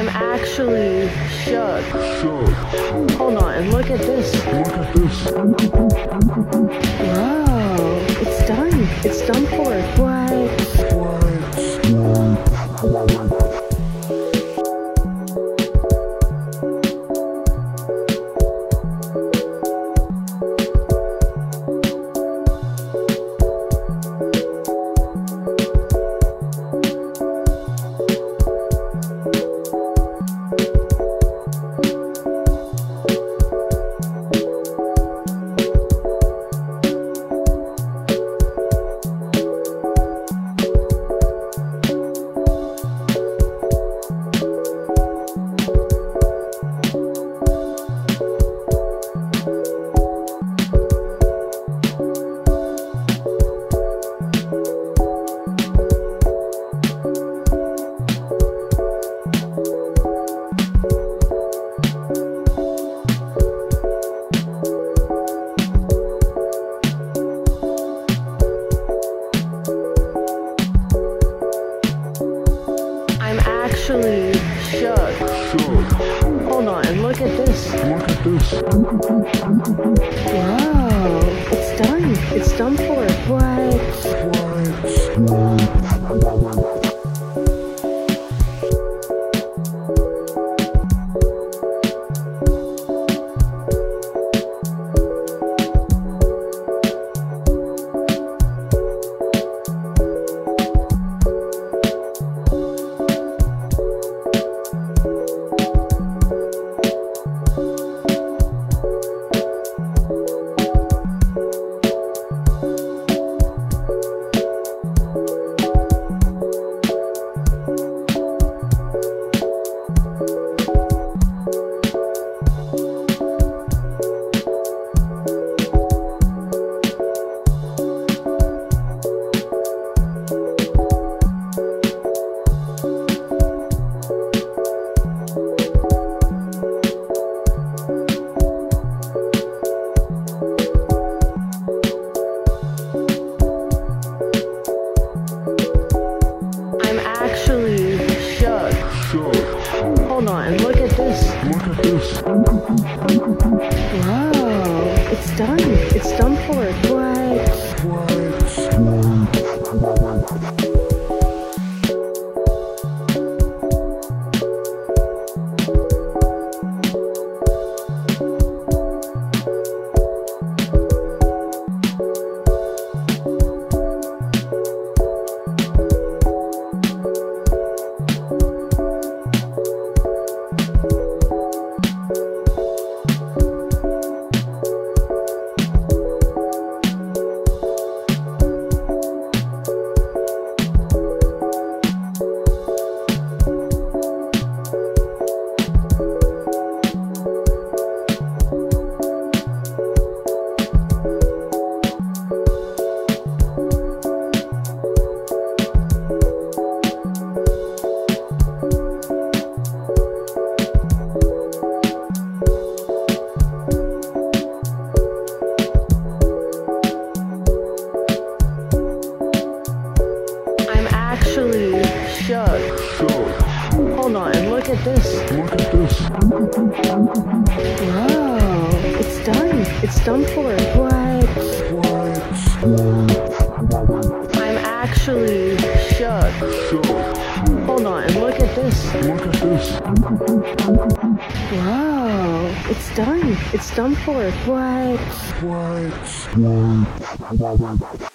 I'm actually shook. Shook. Hold on, look at this. Look at this. Whoa, it's done. It's done for. What? Actually shook. Shook. Hold on, and look at this. Look at this. Whoa, it's done. It's done for. What? What? Look at this. Whoa, it's done. It's done for. What? What? At this. Look at this. Wow. it's done. It's done for. What? What? I'm actually shook. Shook. Hold on, look at this. Look at this. Whoa, it's done. It's done for. What? What? What?